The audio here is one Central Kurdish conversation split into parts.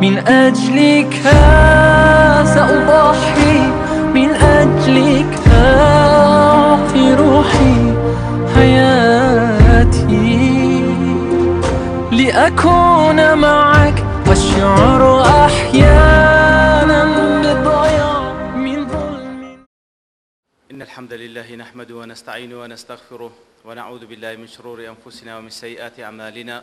من أجلك سأضحي من أجلك أعطي روحي حياتي لأكون معك والشعر أحيانا بالضياع من ظلم إن الحمد لله نحمده ونستعينه ونستغفره ونعوذ بالله من شرور أنفسنا ومن سيئات أعمالنا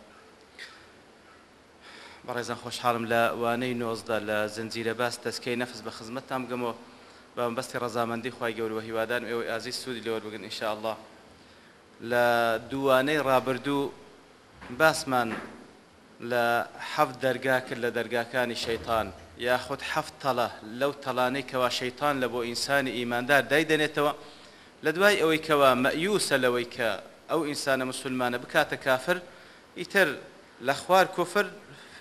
بەڕێزان خۆشحاڵم لە وانەی نۆزدا لە زنجیرە باس دەستکەی نەفس بە خزمەتتان بگەمەوە بەمبستی ڕزامەندی خی گەورەوە هیوادان ئێوە ئازی سوودی لەوە بگن ئینشاءله لە دووانەی ڕابردوو باسمان لە حەفت دەرگا کرد لە دەرگاکانی شەیتان یاخود حەفت تەڵە لەو تەلانەی کەوا شەیتان لە بۆ ئینسانی ئیماندار دای دەنێتەوە لە دوای ئەوەی کەوا مەیوسە لەوەی کە ئەو ئینسانە مسلمانە بکاتە کافر ئیتر لە خوار کفر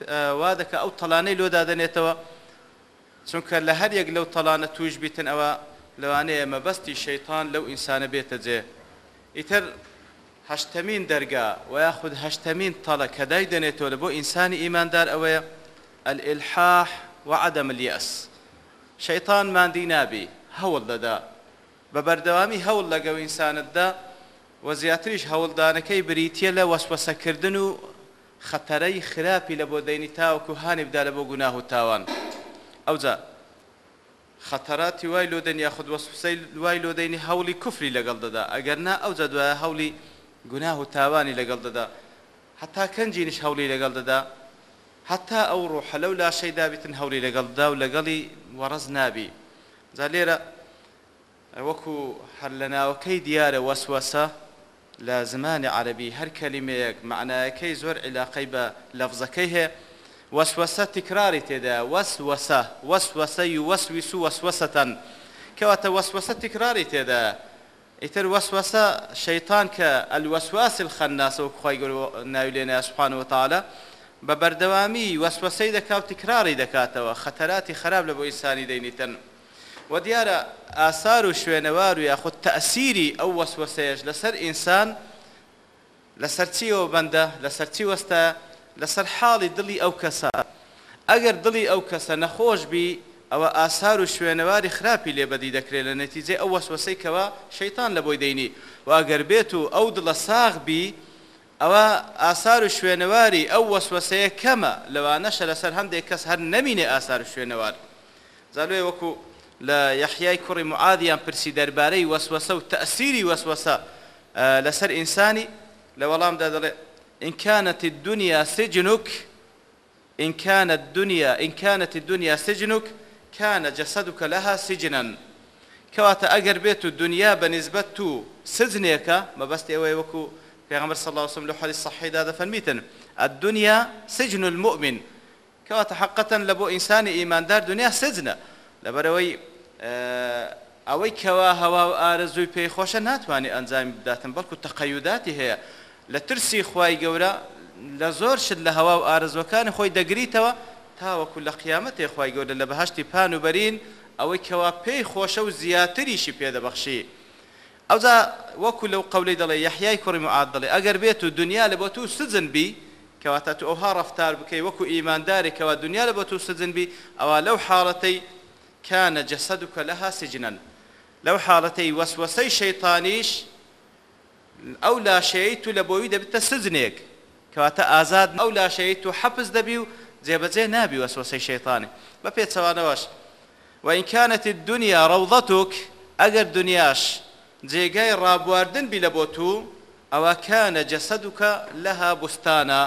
وا دەکە ئەو تەلانەی لۆدادەنێتەوە چونکە لە هەر یەک لەو تەلانە توش بیتن ئەوە لەوانەیە مەبەستی شەیتان لەو ئینسانە بێتە جێ ئیتر هەشتەمین دەرگا و یاخود هەشتەمین تەڵە کەدای دەنێتەوە لە بۆ ئینسانی ئیماندار ئەوەیە ئەلئلحاح وعدم اليأس شەیتان مادی نابی هەوڵ دەدا بە بەردەوامی هەوڵ لەگەڵ ئینسانتدا وە زیاتریش هەوڵدانەکەی بریتە لە وەسوەسەکردن و خەتەرەی خراپی لە بۆ دەینی تاوەکو هاانی بدا لە بۆ گوناه و تاوان ئەوجا خەتەراتی وای لۆدەنیا خود وەسوسەی وای لۆدەینی هەولی کوفری لەگەڵ دەدا ئەگەر نا ئەوجا دوایە هەولی گوناه و تاوانی لەگەڵ دەدا هەتا کەنجینش هەولی لەگەڵ دەدا هەتا ئەو ڕۆحە لەو لاشەی دابتن هەولی لەگەڵدا و لەگەڵی وەڕز نابی جا لێرە وەکو هەر لە ناوەکەی دیارە وەسوەسە لە زمانی عربی هەر کەلیمەیەک معناەکەی زۆر علاقەی بە لەفزەکەی هەیە وەسوسە تکراری تێدا وەسوسە وەسوسەی وەسویس و وەسوسەتەن کەواتە وەسوسە تکراری تێدا ئیتر وەسوسە شەیتان کە ئەلوەسواس خەنناسە و خۆی ناوی لێنە سوخوان وتالە بە بەردەوامی وەسوسەی دەکات تکراری دەکاتەوە خەتەراتی خراپ لە بۆ ئیسانی دەینیتن و دیارە ئاسار و شوێنەوار و یاخود تەسیری ئەو وەسوەسەیەش لەسەر ئینسان لەسەر چیەوە بەندە لەسەر چی وەستە لەسەر حاڵی دڵی ئەو کەسە ئەگەر دڵی ئەو کەسە نەخۆش بی ئەوە ئاسار و شوێنەواری خراپی لێبەدی دەکرێت لە نەتیجێ ئەو وەسوەسەیکەوە شەیتان لە بۆی دەینی واگەر بێت و ئەو دڵە ساغ بی ئەوە ئاسار و شوێنەواری ئەو وەسوەسەیە کەمە لەوانەشە لەسەر هەندێک کەس هەر نەمینێ ئاسار و شوێنەوار زانوێ وەکو لە یەحیای کوڕی معادیان پرسی دەربارەی وەسوەسە و تەسیری وەسوەسە لەسەر ئینسانی لە وەڵامدا دەڵێ ئینکانەتی دنیا سجنوک ئینکانە دنیا ئینکانەتی دنیا سجنوک کانە جەسەدوکە لەها سجنن کەواتە ئەگەر بێت و دنیا بە نسبەت و سزنێکە مەبەست ئێوەی وەکو پێغەمبەر صلی الله عليه وسلم لە حەدیث صحیحدا دەفەرمیتن الدنيا سجن المؤمن کەواتە حقەتەن لە بۆ ئینسانی ئیماندار دنیا سجنە لەبەرەوەی ئەوەی کەوا هەوا و ئارەزووی پێی خۆشە ناتوانێت ئەنجامی بداتن بەڵکو تەقەیوداتی هەیە لە ترسی خی گەورە لە زۆر شت لە هەوا و ئارزوەکانی خۆی دەگریتەوە تاوەکو لە قیامەتێ خی گەورە لە بەهشتی پان و بەرین ئەوەی کەوا پێی خۆشە و زیاتریشی پێدەبەخشی. ئەوزا وەکو لەو قولەی دەڵێ یحیای کوڕی معاد دەڵێ ئەگەر بێت و دنیا لە بۆ تو سزن بی کەواتە تو ئەوها ڕفتار بکەی وەکو ئیماندارێکەوە دنیا لە بۆ تو سزن بی ئەوە لەو حاڵەتەی كان جسدك لها سجنا لەو حاڵەتەی وەسوەسەی شەیتانیش ئەو لاشەیە تو لە بۆی دەبێتە سزنێک کەواتە ئازاد ئەو لاشەیە تو حەپز دەبی و جێبەجێ نابی وەسوەسەی شەیتانی بە پێچەوانەوەش وینکانەتی دنیا ڕەوضەتوک ئەگەر دنیاش جێگای ڕابواردن بی لە بۆ تو ئەوە کانە جەسەدوکە لەها بستانە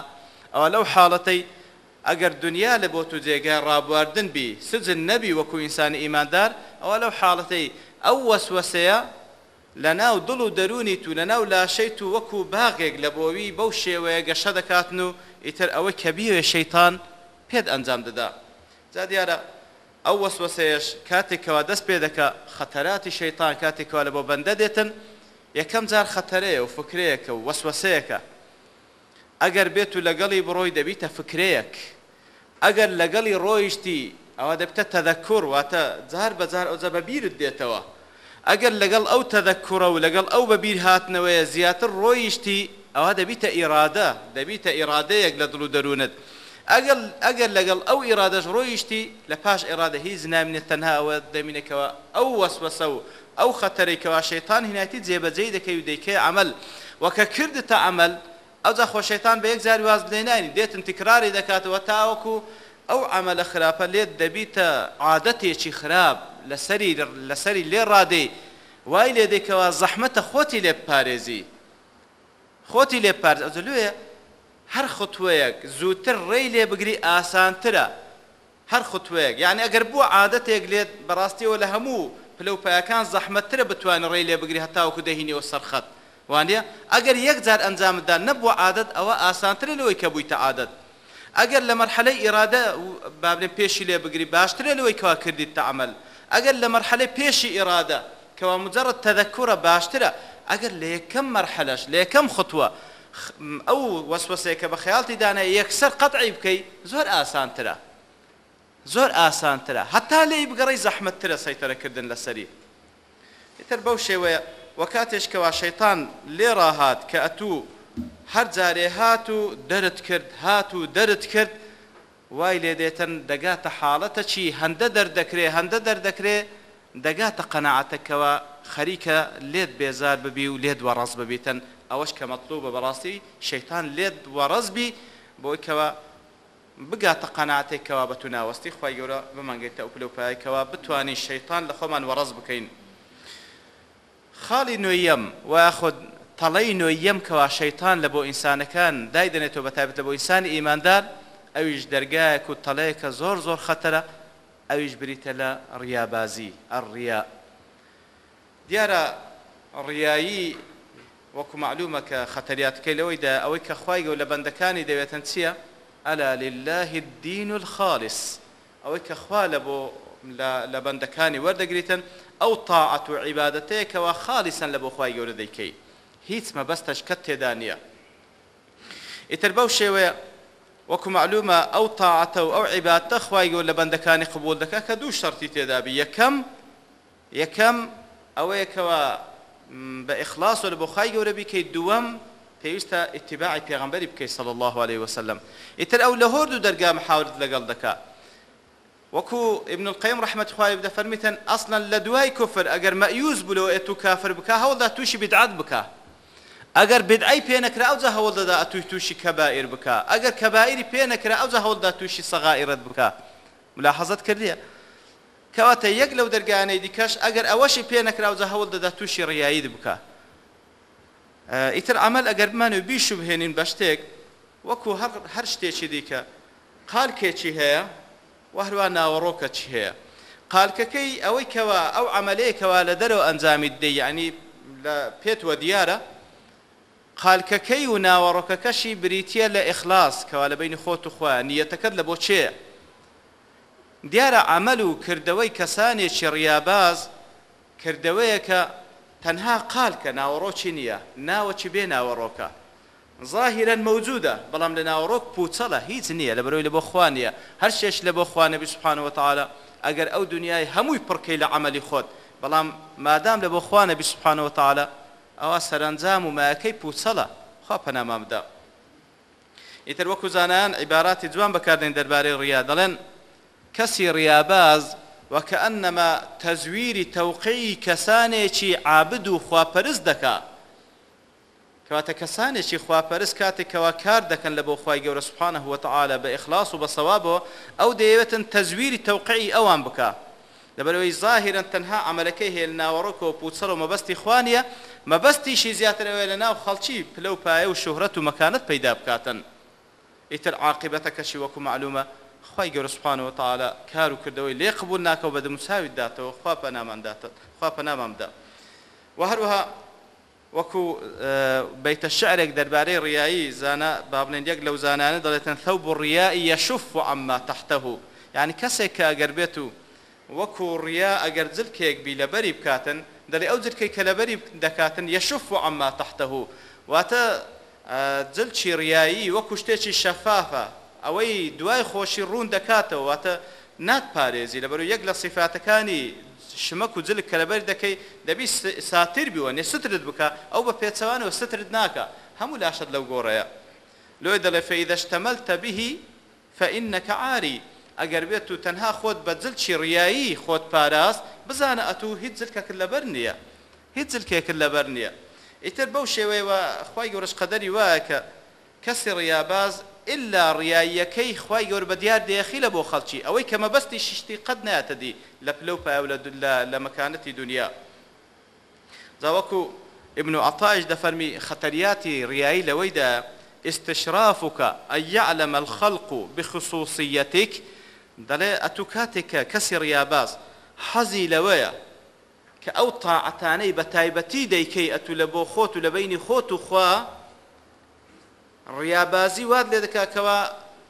ئەوە لەو حاڵەتەی ئەگەر دنیا لە بۆ تو جێگای ڕابواردن بی سجن نەبی وەکو ئینسانی ئیماندار ئەوە لەو حاڵەتەی ئەو وەسوەسەیە لە ناو دڵ و دەرونی تو لە ناو لاشەی تو وەکو باغێک لە بۆوی بەو شێوەیە گەشە دەکاتن و ئیتر ئەوە کەبیوێ شەیتان پێت ئەنجام دەدا جا دیارە ئەو وەسوەسەیەش کاتێکەوە دەست پێ دەکە خەتەراتی شەیتان کاتێکەوە لە بۆ بەندە دێتن یەکەم جار خەتەرەیە و فکرەیەکە و وەسوەسەیەەکە ئەگەر بێت و لەگەڵی بڕۆی دەبیتە فکرەیەک ئەگەر لەگەڵی ڕۆیشتی ئەوە دەبتە تەدەکور واتە جار بەجار ئەو جەبە بیرت دێتەوە ئەگەر لەگەڵ ئەو تەدەکوڕە و لەگەڵ ئەو بە بیر هاتنەوەیە زیاتر ڕۆیشتی ئەوە دەبیتە ئیرادە دەبیتە ئیرادەیەک لە دڵ و دەروونت ئەگەر ئەگەر لەگەڵ ئەو ئیرادەش ڕۆیشتی لە پاش ئێرادە هیچ نامێت تەنها ئەوە دەمینێکەوە ئەو وەسوەسە و ئەو خەتەرێکەوە شەیتان هینەتی جێبەجێی دەکەی و دەیکەی عمل وەکە کردتە عمل ئەو جا خۆشەتان بە یەک جاری واز بدەینانی دێتن تکراری دەکاتەوە تاوەکو ئەو ئەمەلە خراپە لێت دەبیتە عادەتێکی خراپ لەسەری لەسەری لێ ڕادەی وای لێ دێکەوە زەحمەتە خۆتی لێ پارێزی خۆتی لێ پارز ئەوزلوێ هەر خوتوەیەک زووتر ڕێی لێ بگری ئاسانترە هەر خوتوەیەک یعنی ئەگەر بوو عادەتێک لێت بەڕاستیەوە لە هەموو پلەو پایەکان زەحمەتترە بتوانین ڕێی لێ بگری هەتاوکو دەهینەوە سەرخەت وانە ئەگەر یەکجار ئەنجامدا نەبووە عادەت ئەوە ئاسانترە لەوەی کە بوویتە عادەت ئەگەر لە مەرحەلەی ئیرادە بابلێن پێشی لێ بگری باشترە لەوەی کەوا کردیت تەعمل ئەگەر لە مەرحەلەی پێشی ئیرادە کەوا مجرد تەدەکورە باشترە ئەگەر لە یەکەم مەرحەلەش لە یەکەم خطووە ئەو وەسوسەیەکە بە خەیاڵی دانە یەکسەر قەتعی بکەی زۆر ئاسانترە زۆر ئاسانترە هەتا لێی بگەڕی زەحمەتترە سەیتەرەکردن لەسەری تر بەو شێوەیە وە کاتێشکەوا شەیتان لێرا هاات کە ئەتوو هەر جارێ هات و دەرت کرد هات و دەرت کرد وای لێ دێتن دەگاتە حاڵەتە چی هەندە دەردەکرێ هەندە دەردەکرێ دەگاتە قەنەعاتەکەەوە خەریکە لێت بێزار ببی و لێت وەڕاز ببیتن ئەوەش کە مەطلوب بە بەڕاستی شەیتان لێت وەڕزبی بۆیکەوە بگاتە قەناتێکەوە بە تو ناوەستی خی گەورە بمانگەیتە ئەو پلوپایکەوە بتانی شەیتان لە خۆمان وەڕز بکەین خاڵی نوێیەم واخود تەڵەی نوێیەم کەوا شەیتان لە بۆ ئینسانەکان دایدنێتەوە بەتابێت لە بۆ ئینسانی ئیماندار ئەویش دەرگایەک و تەڵەیەکە زۆر زۆر خەتەرە ئەویش بریتە لە ڕیابازی ئەڕیا دیارە ڕیایی وەکو معلومە کە خەتەریاتکەی لەوەیدا ئەوەی کە خخوای گە و لە بەندەکانی دەوێتەن چییە؟ ئەلا لله الدین و الخالص ئەوەی کە خوا لە بۆ لە بەندەکانی وەردەگریتن ئەو تاعەت و عیباەتەیەکەوە خالیسن لە بۆخوای گەورە دەیکەی هیچ مەبەستەش کە تێدا نییە ئیتر بەو شێوەیە وەکو معلومە ئەو تاعەتە و ئەو عیباتە خوای گەور لە بەندەکانی قبول دەکە کە دوو شەرتی تێدابی یەکەم یەکەم ئەوەیەکەوە بە ئیخلاس و لە بۆخوای گەورە بیکەیت دووەم پێویستە اتباعی پێغمبەری بکەیت سەڵ الله عليه وسلم ئیتر ئەو لە هۆر دوو دەرگام حاورت لەگەڵ دەکات وەکو ابن القیم رحمت خوای بدە فەرمیتن ئەسلا لە دوای کفر ئەگەر مەیوز بلەوە ئێت و کافر بکە هەوڵدا تووشی بدعات بکە ئەگەر بدعی پێنەکرا ئەوجا هەوڵدەدا ئەتوی تووشی کەبائر بکە ئەگەر کەبائری پێنەکرا ئەوجا هەوڵدا تووشی سەغائرت بکە ملاحەزت کردیە کەواتە یەک لەو دەرگانەی دیکەش ئەگەر ئەوەشی پێنەکرا ئەوجا هەوڵدەدا تووشی ڕیاییت بکە ئیتر عمل ئەگەر بمانێ بیش بهێنین بە شتێک وەکو هەر شتێکی دیکە قالکێکی هەیە وهروە ناوەڕۆکە چ هەیە قالکەکەی ئەوەی کەەوە ئەو ئەعملەیەکەوە لە دەرەوە ئەنجامیت دەی ینی پێتوە دیارە قالکەکەی و ناوەڕۆکەکەشی بریتە لە ئیخلاس کەوا لە بینی خۆت و خۆ نیەتەکەت لە بۆ چێ دیارە ئەعمل و کردەوەی کەسانێکی ڕیاباز کردەوەیەکە تەنها قالکە ناوەڕۆکی نییە ناوەچی بێ ناوەڕۆکە ظاهرا موجودة بەڵام لە ناوڕۆک پوچەڵە هیچ نییە لە بەرەوەی لە بۆ خوانیە هەر شێش لە بۆ خوانە بسبحانەوە تاالە ئەگەر ئەو دنیای هەمووی پڕکەی لە عملی خۆت بەڵام مادام لە بۆ خوانە بسبحانەوە تاالە ئەوە سەرنجام و مایەکەی پوچەڵە خوا پەنامامدا ئیتر وەکو زانان عیباراتی جوان بەکاردێن دەربارەی ڕیا دەڵێن کەسی ڕیاباز وەکە ئەنەما تەزویری تەوقەی کەسانێکی عابد و خواپەرز دەکات کەواتە کەسانێکی خواپەرست کاتێکەوە کار دەکەن لە بۆ خی گەورە سوپانە هوتەعاە بە ئەخلاص و بەسەوابەوە ئەو دەیەوێتن تەزویری تەوقعی ئەوان بکە لەبەرەوەی ظاهرن تەنها ئەمەلەکەی هێل ناوەڕۆکۆ و پوچەر و مەبەستی خوانیە مەبەستیشی زیاترەوەی لە ناو خەڵکی پلە و پایە و شوهرەت و مەکانت پەیدا بکاتن ئیتر عاقبەتەکەشی وەکو معلومە خی گەورە سوپانەوە تاالە کار و کردەوەی لێ قبول ناکەەوە بە دەموساوی داتەوە خوا پەنامانداتت خوا پەنامامدا. وهروها وەکو بەیتە شعرێک دەربارەی ڕیایی زانە با بڵێن یەک لەو زانانە دەڵێتەن خەو بۆ ڕیایی یەشوف و ئەمما تەختەه یعنی کەسێک کە ئەگەر بێت و وەکو ڕیا ئەگەر جلکێک بی لەبەری بکاتن دەڵێ ئەو جلکەی کە لەبەری دەکاتن یەشوف و ئەمما تەختەه واتە جلچی ڕیایی وەکو شتێکی شەفافە ئەوەی دوای خۆشی ڕوون دەکاتەوە واتە ناتپارێزی لەبەر یەک لە سیفاتەکانی شمەک و جلک کەلەبەر دەکەی دەبی ساتر بیوە نێ سترت بکە ئەو بە پێچەوانەوە سترت ناکە هەموو لاشت لەو گۆڕەیە لۆی دەڵێ فەیدەشتەمەل تەبیهی فەئینەکە عاری ئەگەر بێت و تەنها خۆت بە جلچی ڕیایی خۆت پاراست بزانە ئەتوو هیچ جلکەکرد لەبەر نییە هیچ جلکێکرد لەبەر نییە ئیتر بەو شێوەیەوە خی گەورش قەدەری وایە کە کەسی ڕیاباز إلا ڕایەکەی خی گەور بە دیار دەیەخی لە بۆ خەڵکی ئەوەی کەمە بەستی شتی قەت ناتەدی لە پلو پاو لە مەکانەتی دنیا زاوەکو ابن عطاش دەفەرمی خەتەریاتی ڕایی لەوەیدا استشرافکە ئەیعلمە الخەلق و بخصوصیەتێک دەڵێ ئەتو کاتێکە کەسی ڕیاباز حەزی لەوەیە کە ئەو تاعەتانەی بە تایبەتی دەیکەی ئەتو لە بۆ خۆت و لە بینی خۆت و خوا ڕیابازی واد لێ دەکاکەوە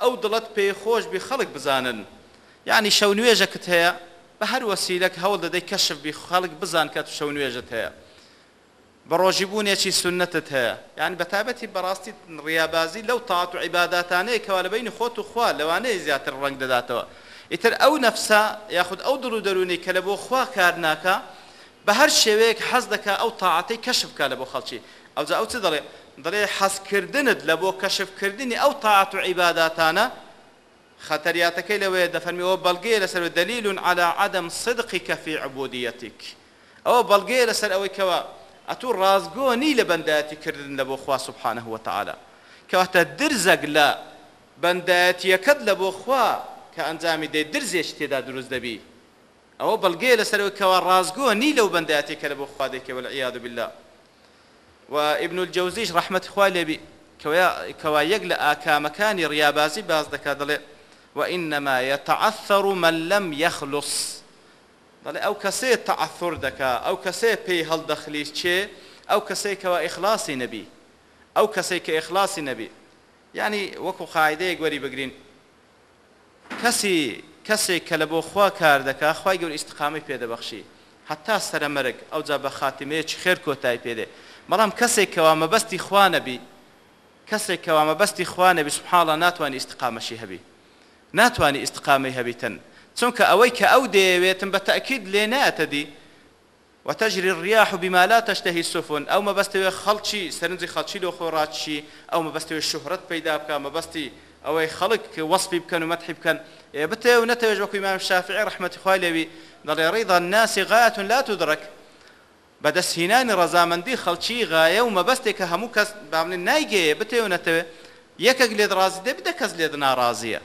ئەو دڵت پێی خۆش بی خەڵک بزانن یعنی شەو نوێژەکەت هەیە بە هەر وەسیلەک هەوڵ دەدەی کەشف بی خەڵک بزان کە شەو نوێژت هەیە بە ڕۆژیبوونێکی سنەتت هەیە یعنی بەتابەتی بەڕاستی ڕیابازی لەو تاات و عیباداتانەیە کەوا لەبینی خۆت و خوا لەوانەیە زیاتر ڕنگ دەداتەوە ئیتر ئەو نەفسا یاخود ئەو دڵ و دەرونی کە لە بۆ خوا کار ناکە بە هەر شێوەیەک حەز دەکا ئەو تاعاتەی کەشف بکە لە بۆ خەڵکی ئەو ئەو چ دەڵێ دەڵێ حەسکردنت لە بۆ کەشفکردنی ئەو تاعات و عیباداتانە خەتەریاتەکەی لەوەیە دەفەرمیەوە بەڵگەیە لەسەر دلیل على عدم صدقی کەفی عبودیەتێک ئەوە بەڵگەیە لەسەر ئەوەی کەەوە ئەتوو ڕازگۆنی لە بەندایەتی کردن لە بۆ خوا سبحانە هوتەعاە کەواتە درزەک لە بەندایەتیەکەت لە بۆ خوا کە ئەنجامی دەی درزێش تێدا دروست دەبی ئەوە بەڵگەیە لەسەرەوەی کەەوە ڕازگۆنی لەو بەندایەتێکە لە بۆ خوا دەکەوە لە عیاد بالله و ابن الجوزیش رحمت خوا لێبی کەوا یەک لە ئاکامەکانی ڕیابازی باز دەکات دەڵێ وإنما يتعثر من لم يخلص دەڵێ ئەو کەسێ تەعثر دەکا ئەو کەسێ پێی هەڵدەخلیش چێ ئەو کەسێک کەوا ئیخلاصی نەبی ئەو کەسێک کە ئیخلاصی نەبی ینی وەکو قاعدەیە گوەری بگرین کەسی کەسێک کە لە بۆ خوا کار دەکا خی گەور ئیسقامی پێدەبەخشی هەتا سرە مەرگ ئەو جا بە خاتمەیە چ خێر کۆتای پێدێ بەڵام کەسێکەوە مەبەستی خوانەبی کەسێکەوە مەبەستی خوانەبی سبحاڵە ناتوانانی ئیسقامەشی هەبی ناتوانانی ئیسقامی هەبیتن چونکە ئەوەی کە ئەو دەیەوێتن بە تەکید لێ ناتەدی وتەژری ڕیاح و بیمالا تەشتەهی سوفون ئەو مەبەستەوێ خەڵکی سەرنجی خەڵکی لۆ خۆڕاتشی ئەو مەبەستەوێ شوهرت پیدا بکە مەبەستی ئەوەی خەڵک وەسپی بکەن و مەتحی بکەن بتێ و نەتەوێژ وەکوی مام شافعی ڕحمەتی خوالەوی دەڵێ ڕیدا ناسی غایەتون لا تدرک بەدەستهینانی ڕەزامەندی خەڵکی غایە و مەبەستێک کە هەموو کەس بامن نایگەیە بتێونەتەوێ یەکێک لێت ڕازی دێ بدە کەس لێت ناڕازیە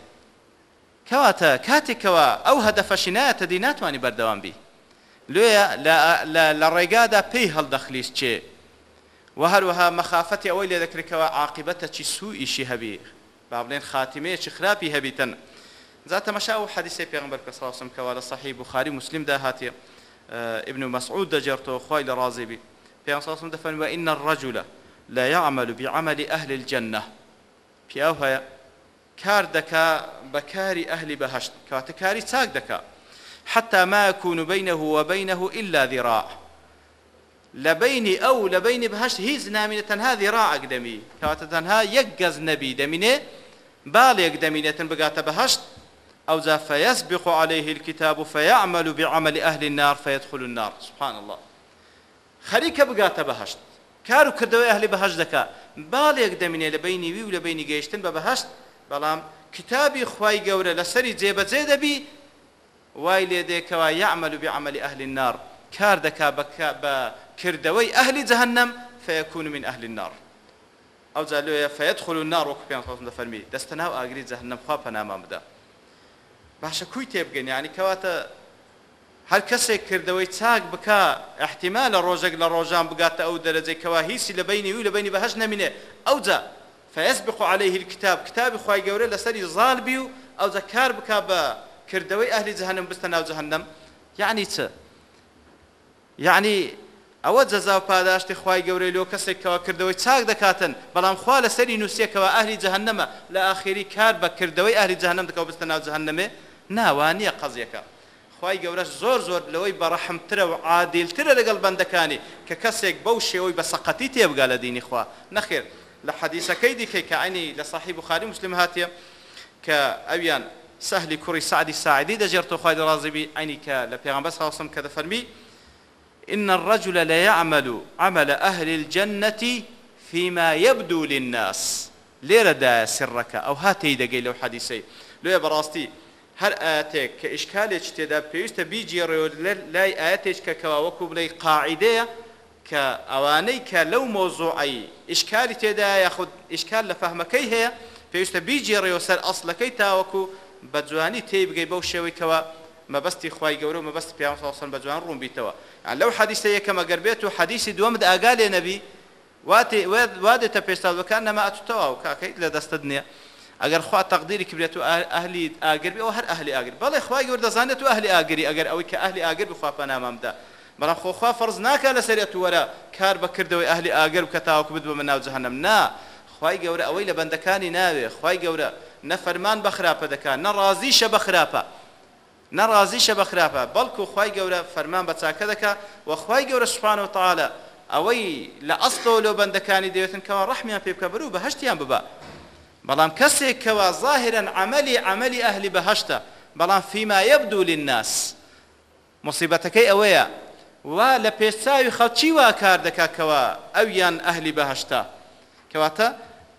کەواتە کاتێکەوە ئەو هەدەفەشینایەتە دی ناتوانانی بەردەوام بی لێە لە ڕێگادا پێی هەڵدەخلیست چێ و هەروەها مەخافەتی ئەوەی لێ دەکرێتەوە عاقبەتە چی سو ئیشی هەبی با بڵێن خاتیمەیەکی خراپی هەبیتن زاتە مەشا و حەدیسێ پێغمبەر کە ساوسم کەوا لە صحیح بخاری مسلمدا هاتیە ابن مسعود دجرته خوي لرازبي في أنصاص دفن وإن الرجل لا يعمل بعمل أهل الجنة في أوها كار دكا بكاري أهل بهشت كاتكاري تاك دكا حتى ما يكون بينه وبينه إلا ذراع لبيني أو لبيني بهشت هيز نامنة تنها ذراع أقدمي كاتتنها يقز نبي دمينه بالي أقدمينة بقات بهشت أو ذا فيسبق عليه الكتاب فيعمل بعمل أهل النار فيدخل النار سبحان الله خەریکە بگاتە بەهشت کار و کردەوەی ئەهلی بەهش دەکا باڵێک دەمینێ لە بینی وی و لە بینی گەیشتن بە بەهشت بەڵام کتابی خی گەورە لەسەری جێبەجێ دەبی وای لێ دێکەوە یعمل و بعملی ئەهلی نار کار دەکا بە کردەوەی ئەهلی جەهنم فەیەکون من ئەهلی النار ئەو جالوێ فەیەدخل النار وەکو پێیان خۆم دەفەرمی دەستە ناو ئاگری جەهنم خوا پەنامان بدە باشە کوی تێبگەنیانی کەواتە هەر کەسێک کردەوەی چاک بک احتیما لە ڕۆژێک لە ڕۆژان بگاتە ئەو دەرەجێک کەوا هیچی لە بینی و لە بینی بەهش نمینێ ئەوجا فەسبق عليه الكتاب کتابی خی گەورە لەسەری زالبی و ئەوجا کار بک بە کردەوەی ئەهلی جەهنم بستە ناو جەهنم یعنی چ یعنی ئەوە جەزا و پاداشتی خی گەورەی لۆ کەسێکەوە کردەوەی چاک دەکاتن بەڵام خوا لەسەری نووسەکەەوە ئەهلی جەهنەمە لە ئاخری کار بە کردەوەی ئەهلی جەهنم دەکەوە بستە ناو جەهنمێ ناوانە قەزیەکە خی گەورە زۆر زۆر لەوەی بەڕەحمترە و عادیلترە لەگەڵ بەندەکانی کە کەسێک بەو شێوەی بە سەقەتی تێبگا لە دینی خوا نەخێر لە حەدیسەکەی دیکەی کە ئەنی لە صاحی بخاری مسللم هاتیە کە ئەویان سەهلی کوڕی سعدی ساعدی دەجێرتەوە خی ڕازبی ئەنی کە لە پێغمبەر هاوسم کە دەفەرمی إن الرجل لا يعمل عمل أهل الجنة فيما يبدو للناس لێرەدا سڕەکە ئەو هاتەی دەگەی لەو حەدیسەی لێ بەڕاستی هەر ئاەتێک کە ئشکالێک تێدا پێویستە بیجیێڕێ لای ئاەتێک کە کەواوەکو بڵی قاعدەیە کە ئەوانەی کە لەو مۆزۆعایی ئشکاری تێدا یاخود ئشکال لە فەهمەکەی هەیە پێویستە بیجیێڕێەوە سەر ئەسلەکەی تاوەکو بە جوانی تێی بگەی بەو شێوەیەوە مەبستی خی گەورە و مەبست پێسان بە جوان ڕوون بیتەوە لەو حەدیسە یەکەمەگەر بێت و حەدیسی دووەمت ئاگا لێ نەبی وادێتە پێستاوەکان نەما ئەتوتەوە و کاکەیت لە دەستت نییە ئەگەر خوا تەقدیری کرێت و ئەهلی ئاگر بێ ئەو هەر ئەهلی ئاگر بەڵێ خوای گەور دەزانێت و ئەهلی ئاگری ئەگەر ئەوەی کە ئەهلی ئاگر بخوا پەنامامدا بەڵام خۆخوا فەرز ناکە لەسەرێت وەرە کار بەکردەوەی ئەهلی ئاگر کە تاوەکو بت بە مناو جەهنم نا خی گەورە ئەوەی لە بەندەکانی ناوێ خی گەورە نەفەرمان بەخراپە دەکات نەڕازیشە بەخراپە نەڕازیشە بەخراپە بەڵکو خی گەورە فەرمان بە چاکە دەکات وەخوای گەورە سوپان و تاالە ئەوەی لە ئەستەوە لەو بەندەکانی دەوێتن کەەوە ڕحمیان پێ بکە بەر و بەهشتیان ببە بەڵام کەسێک کەوا ظاهرن عملی عملی ئەهلی بەهشتە بەڵام فیما یەبدو للناس مصیبەتەکەی ئەوەیە وا لە پێچاوی خەڵکی وا کار دەکاتکەوە ئەویان ئەهلی بەهشتا کەواتە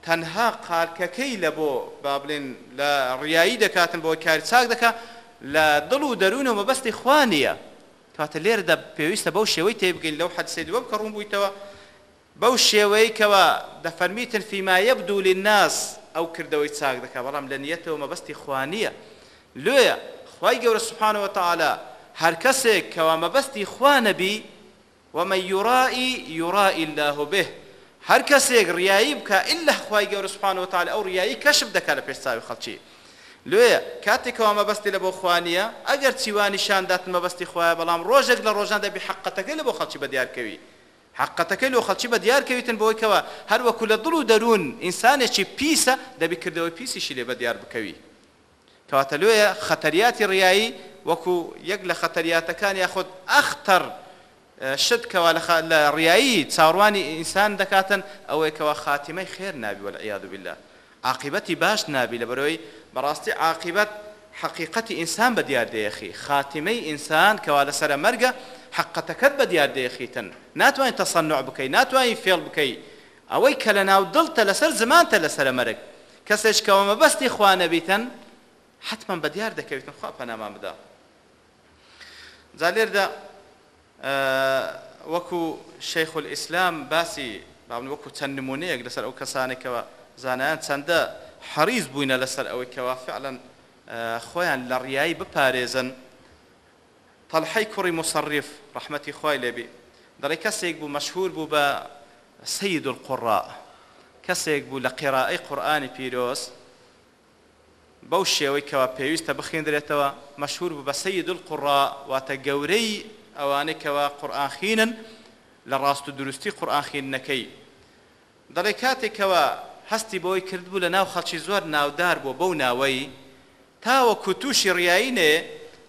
تەنها قارکەکەی لە بۆ با بڵێن لە ڕیایی دەکاتن بۆ کاری چاک دەکات لە دڵ و دەروونەوە مەبەستی خوانیە کاتە لێرەدا پێویستە بەو شێوەی تێبگەین لەو حەدسێ دووە بکە ڕوون بوویتەوە بەو شێوەیەکەوە دەفەرمیتن فیمایە بدوو للناس ئەو کردەوەی چاک دەکات بەڵام لە نیەتەوە مەبەستی خوانیە لێە خی گەورە سوبحانەوە تەعاالە هەر کەسێک کەوا مەبەستی خوانەبی ومە یورائی یورائی الله به هەر کەسێک ڕایی بکە ئللا خی گەورە سوبحانەوە تاالە ئەو ڕایی کەشب دەکات لە پێشساوی خەڵکی لێە کاتێکەوە مەبەستی لە بۆ خوانیە ئەگەر چیوانیشاندات مەبەستی خخوایە بەڵام ڕۆژێک لە ڕۆژان دەبی حقەتەکەی لە بۆ خەڵکی بە دیارکەوی حقەتەکەی لۆ خەڵکی بە دیارکەویتن بۆیکەوە هەروەکو لە دڵ و دەروون ئینسانێکی پیسە دەبیکردەوەی پیسیشی لێ بە دیار بکەوی کەواتە لێە خەتەریاتی ڕیایی وەکو یەک لە خەتەریاتەکان یاخۆت ئەختەر شت کەوا لە ڕیایی چاڕوانی ئینسان دەکاتن ئەوەیەکەوە خاتیمەی خێر نابی وە لە عیاد بله عاقبەتی باش نابی لە بەرەوەی بەڕاستی عاقبەت حقیقەتی ئینسان بە دیار دەیەخی خاتیمەی ئینسان کەوا لەسرە مەرگە حقەتەکەت بە دیار دەیەخیتن ناتوانین تەسەنوع بکەی ناتوانین فێڵ بکەی ئەوەی کە لە ناو دڵتە لەسەر زمانتە لەسرە مەرگ کەسێکەوە مەبەستی خوانەبیتن حتمما بە دیار دەکەوێتن خوا پەنامان بدا زالێردا وەکو شەیخ ئیسلام باسی باون وەکو چەند نمونەیەک لەسەر ئەو کەسانێکەوە زانایان چەندە حەریز بووینە لەسەر ئەوەی کەوا فعلەن خۆیان لە ڕیایی بپارێزن تەلحی کوڕی مسەریف ڕحمەتی خۆی لێبی دەڵی کەسێک بوو مەشهور بوو بە سید و القڕا کەسێک بوو لە قێرائی قورآانی پیرۆز بەو شێوەی کەوا پێویستە بخێندرێتەوە مەشهور بوو بە سید و القڕا واتە گەورەی ئەوانەی کەوا قورآخینن لە ڕاست و دروستی قورآخینەکەی دەڵێ کاتێکەوە هەستی بۆی کردبوو لە ناو خەڵکی زۆر ناودار بوو بەو ناوەی تاوەکو تووشی ڕیایینێ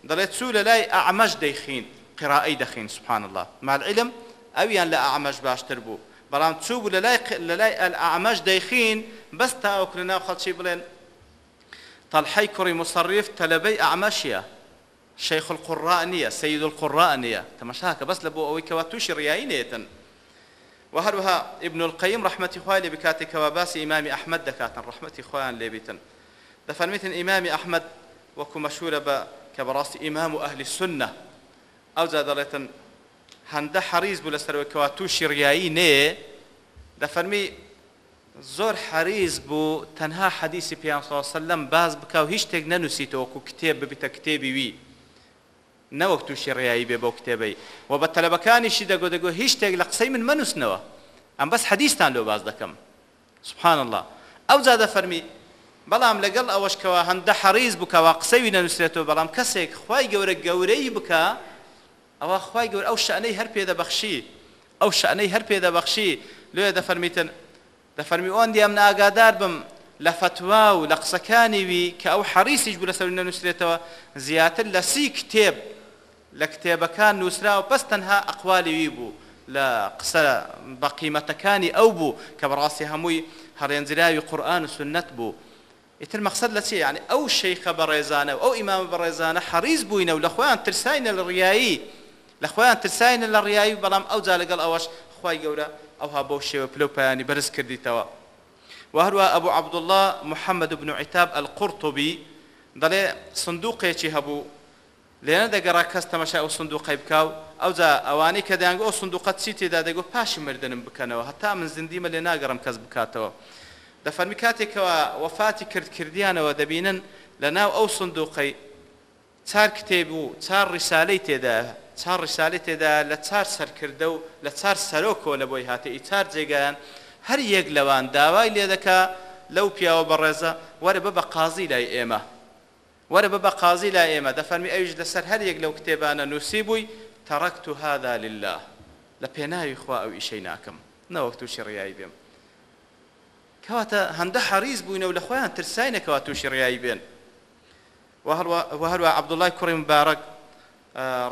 دەڵێت چوو لە لای ئەعمەش دەیخین قرائی دەخین سبحان الله مالعلم ئەویان لە ئامەش باشتر بوو بەڵام چوو بوو لە لای ئەعمەش دەیخین بەس تاوەکو لە ناو خەڵکی بڵێن تەلحی کوڕی مسەریف تەلەبەی ئەعمەشیە شيخ القراء نية سيد القراء نية تمشاك بس لبو أوي كواتوش رياينية وهروها ابن القيم رحمة خوالي بكاتي كواباس إمام أحمد دكاتا رحمة خوان ليبيتن دەفەرمیتن ئیمامی ئەحمد وەکو مەشهورە بە کە بەڕاستی ئیمام و ئەهلی سنە ئەو جا دەڵێتن هەندە حەریز بوو لەسەرەوەکەوا تووشی ڕیایی نێ دەفەرمی زۆر حەریز بوو تەنها حەدیسی پێیانسەسە لەم باز بکە و هیچ شتێک نەنووسیتەوەکو کتێب ببیتە کتێبی وی نەوەک تووشی ڕیایی بێ بۆ کتێبەی و بە تەلەبەکانیشی دەگۆ دەگۆ هیچ شتێک لە قسەی من منووسنەوە ئەم بەس حەدیستان لۆ باز دەکەم سبحان الله ئەو زادە فەرمی بەڵام لەگەڵ ئەوەشکەوە هەندە حەریز بکەوە قسەوی نەنووسێتەوە بەڵام کەسێک خی گەورە گەورەی بکە ئەوە خی گەور ئەو شانەی هەر پێدەبەخشی ئەو شانەی هەر پێدەبەخشی لێ دەفەرمیتن دەفەرمی ئۆن دیام ناگادار بم لە فتوا و لە قسەکانیوی کە ئەو حەریسیش بوو لەسەر نەنووسێتەوە زیاتر لە سی کتێب لە کتێبەکان نووسرا و بەس تەنها ئەقوالیوی بوو لە قسە بەقیمەتەکانی ئەو بوو کە بەڕاستی هەمووی هەڕێنجراوی قورآن و سنت بوو. ئیتر مەقصد لە چی یعنی ئەو شەیخە بەڕێزانە و ئەو ئیمامە بەڕێزانە حەریز بووینە و لە خۆیان ترساینە لە ڕیایی لە خۆیان ترساینە لە ڕیایی بەڵام ئەو جا لەگەڵ ئەوەش خی گەورە ئەوها بەو شێوە پلو پایانی بەرز کردیتەوە وهروە ئەبوو عبدله محەممەد بن عیتاب القرتبی دەڵێ سندوقێکی هەبوو لێنە دەگەڕا کەس تەمەشا ئەو سندوقی بکاو ئەو ئەوانەی کە دەیانگە ئەو سندوقەت چی تێدا دەگو پاشی مردنم بکەنەوە هەتا من زندیمە لێ ناگەڕم کەس بکاتەوە. دەفەرمی کاتێکەوە وەفاتی کردکردیانەوە دەبینن لە ناو ئەو سندوقی چار کتێب و چار ڕیسالەی تێدا چار ڕیسالی تێدا لە چار سەرکردە و لە چار سەرۆکۆ لە بۆی هاتێ چار جێگایان هەر یەک لەوان داوای لێ دەکا لەو پیاوە بەڕێزە وەرە بە بە قازی لای ئێمە وەرە بە بە قازی لای ئێمە دەفەرمی ئەویش لەسەر هەر یەک لەو کتێبانە نووسی بووی تەڕەکت و هادا لله لە پێناوی خوا ئەو ئیشەی ناکەم نەوەکت و شڕیایی بێم کەواتە هەندە حەریز بووینەوە لە خۆیان ترساینەکەوا تووشی ڕیایی بێن هەروە عبدوڵای کوڕی مبارەک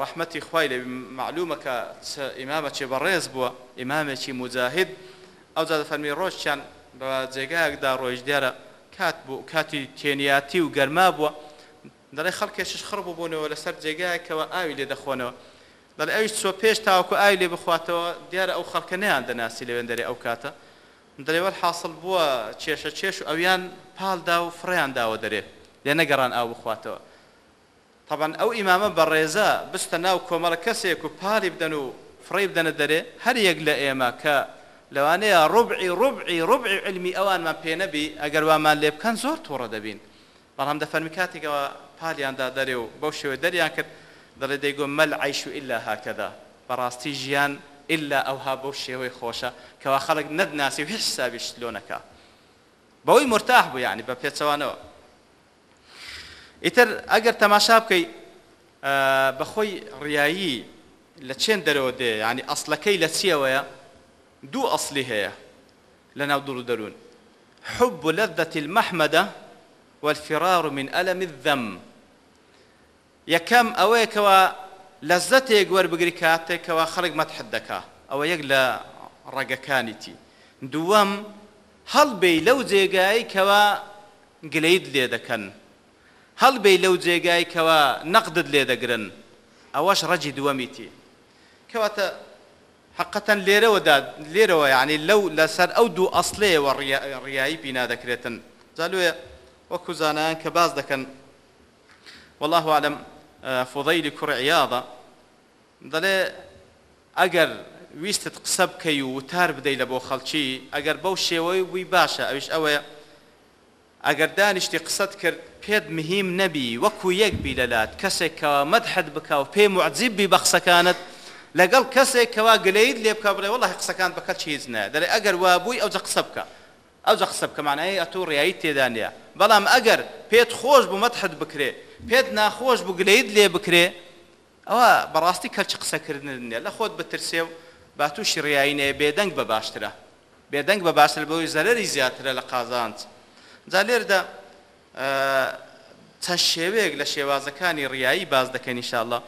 ڕحمەتی خی لە معلومەکە ئیمامە چێ بەڕێز بووە ئیمامێکی مجاهد ئەو زیادە فەرمی ڕۆژیان بە جێگایەکدا ڕۆژ دیارە کات بوو کاتی تێنیاتی و گەرما بووە دەڵێ خەڵکێشش خڕ بوونەوە لەسەر جێگایەکەوە ئاوی لێ دەخۆنەوە دەڵێ ئەویش چۆ پێش تاوەکو ئاوی لێ بخواتەوە دیارە ئەو خەڵکە نیان دەناسی لەوێن دەرێ ئەو کاتە دەرێوەل حاصل بووە کێشە کێش و ئەویان پالدا و فڕیان داوە دەرێ لێ نەگەڕان ئاو بخواتەوە طبعاً ئەو ئیمامە بە ڕێزە بستە ناو کۆمەڵە کەسێک و پاری بدەن و فڕی بدەنە دەرێ هەر یەک لە ئێمە کە لەوانەیە ڕوبعی ڕوبعی ڕوبعی علمی ئەوانمان پێنەبی ئەگەر وامان لێ بکەن زۆر تووڕە دەبین بەڵام دەفەرمی کاتێکەوە پالیاندا دەرێ و بەو شێوە دەریان کرد دەڵێ دەیگۆ مەل عیش و ئللا هاکەدا بەڕاستی ژیان إلا ئەوها بەو شێوەی خۆشە کەوا خەڵک نەدناسی و هیچ سابیش لۆنەکە بەوەی مرتاح بوو یعنی بە پێچەوانەوە ئیتر ئەگەر تەماشا بکەیت بەخۆی ڕیایی لە چێن دەرەوە دێ ینی ئەسلەکەی لە چیەوەیە دوو ئەسلی هەیە لە ناو دوور و دەرون حب لذة المحمدة والفرار من ألم الذم يكم أويكوا لە زەتێک وەربگری کاتێکەوە خەڵک مەتحد دەکا ئەوە یەک لە ڕێگەکانیتی دووەم هەڵبێ لەو جێگایی کەوە گلەید لێ دەکەن هەڵبێ لەو جێگای کەوە نەقدت لێ دەگرن ئەوەش ڕەجی دووەمیتی کەواتە حقەتەن لێرەوەدا لێرەوە یعنی لەو لەسەر ئەو دوو ئەسلەیەوە ڕیایی بینادەکرێتن زالوێ وەکو زانایان کە باز دەکەن والله عالم فضەیلی کوڕعیاضە دەڵێ ئەگەر ویستت قسە بکەی و وتار بدەیت لە بۆ خەڵکی ئەگەر بەو شێوەی بووی باشە ئەوش ئەوەیە ئەگەر دانیشتی قسەت کرد پێت مهم نەبی وەکو یەک بی لەلات کەسێک کەوا مەدحت بکە و پێی معجیببی بە قسەکانت لەگەڵ کەسێک کەوا گلەیت لێ بکە بڵێ وڵی قسەکان بەکە چیز نە دەڵێ ئەگەر وا بووی ئەو جە قسە بکە ئەو جە قسە بکەمانایی ئەتۆ ڕیایی تێدانە بەڵام ئەگەر پێت خۆش بوو مەدحت بکرێت پێت ناخۆش بگلید لێ بکرێ ئەوە بەڕاستی کەچ قسەکردنە لە خۆت بترسێ و با تو شڕایینەیە بێدەنگ بە باشترە بێدەنگ بە باشتر بەوەی زەرری زیاترە لە قازانت جا لێردا چەند شێوەیەک لە شێوازەکانی ڕیایی باز دەکەن شاءله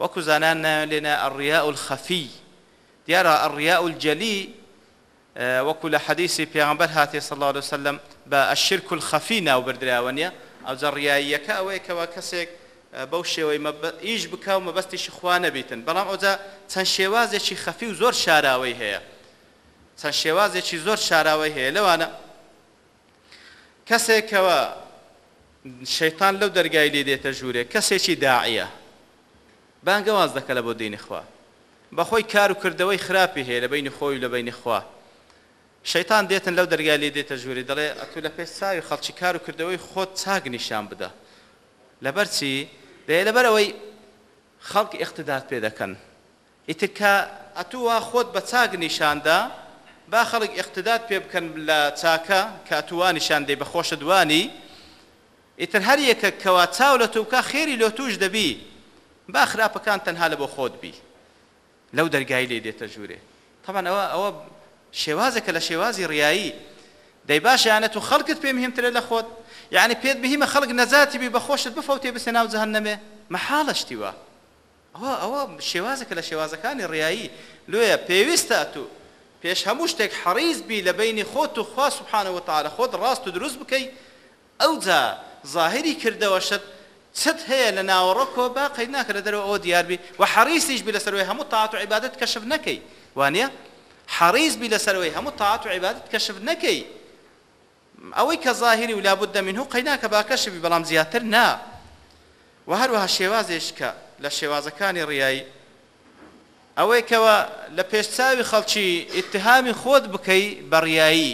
وەکو زانان لێنە ئەڕیا و خەفی دیارە ئەڕیا و جەلی وەکو لە حەدیسی پێغمبەر هااتێ سەڵ لە وسلم بە ئەشرک و خەفی ناو بردراوە نیە ئەو جەڕیاییەکە ئەوەیە کەەوە کەسێک بەو شێوەی ئیش بکاو مەبەستیشی خوا نەبیتن بەڵام ئەوجا چەند شێوازێکی خەفی و زۆر شاراوی هەیە چەند شێوازێکی زۆر شاراوی هەیە لەوانە کەسێکەوە شەیتان لەو دەرگای لێ دێتە ژوورێ کەسێکی داعیە بانگەواز دەکە لە بۆ دینی خوا بەخۆی کار و کردەوەی خراپی هەیە لە بینی خۆی لە بینی خوا شەیتان دێتن لەو دەرگالی دێتە ژووری دەڵێ ئەتو لە پێش ساوی خەڵکی کار و کردەوەی خۆت چاک نیشان بدە لەبەر چی دەیە لەبەر ئەوەی خەڵک اقتداد پێ دەکەن ئیتکە ئەتووا خۆت بە چاک نیشاندا با خەڵک اقتداد پێ بکەن لە چاکە کاتووان نیشان دەی بە خۆشە دوانی ئیتر هەر یەکە کەوا چاو لە توکە خێری لۆ توش دەبی با خراپەکان تەنها لە بۆ خۆت بی لەو دەرگای لێ دێتە ژوورێ تەمان ئەوە ئەوە شێوازێکە لە شێوازی ڕیایی دەی باشیانەت و خەڵکت پێم هێمترێ لە خۆت یعنی پێت بهیمە خەڵک نەزاتی بی بەخۆشت بفەوتێ بسێ ناو جەهن نەمێ مەحاڵشتیوە ئەوە ئەوە شێوازەکە لە شێوازەکانی ڕیایی لێە پێویستە تو پێش هەموو شتێک حەریز بی لە بینی خۆت و خوا سبحانەوە تاالە خۆت ڕاست و دروست بکەی ئەو جا ظاهری کردەوەشت چت هەیە لە ناوەڕۆکۆ باقی ناکە لە دەرەوە ئەوە دیاربی و حەریسیش بی لەسەروی هەموو تاات و عیبادت کەشف نەکەی وانە حەریز بی لەسەرەوەی هەموو تاعات و عیبادت کەشف نەکەی ئەوەی کە ظاهری و لابد دەمین و قەینا کە باکەشبی بەڵام زیاتر نا و هەروەها شێوازێش کە لە شێوازەکانی ڕیایی ئەوەی کەوە لە پێشچاوی خەڵکی ئتهامی خۆت بکەی بەڕیایی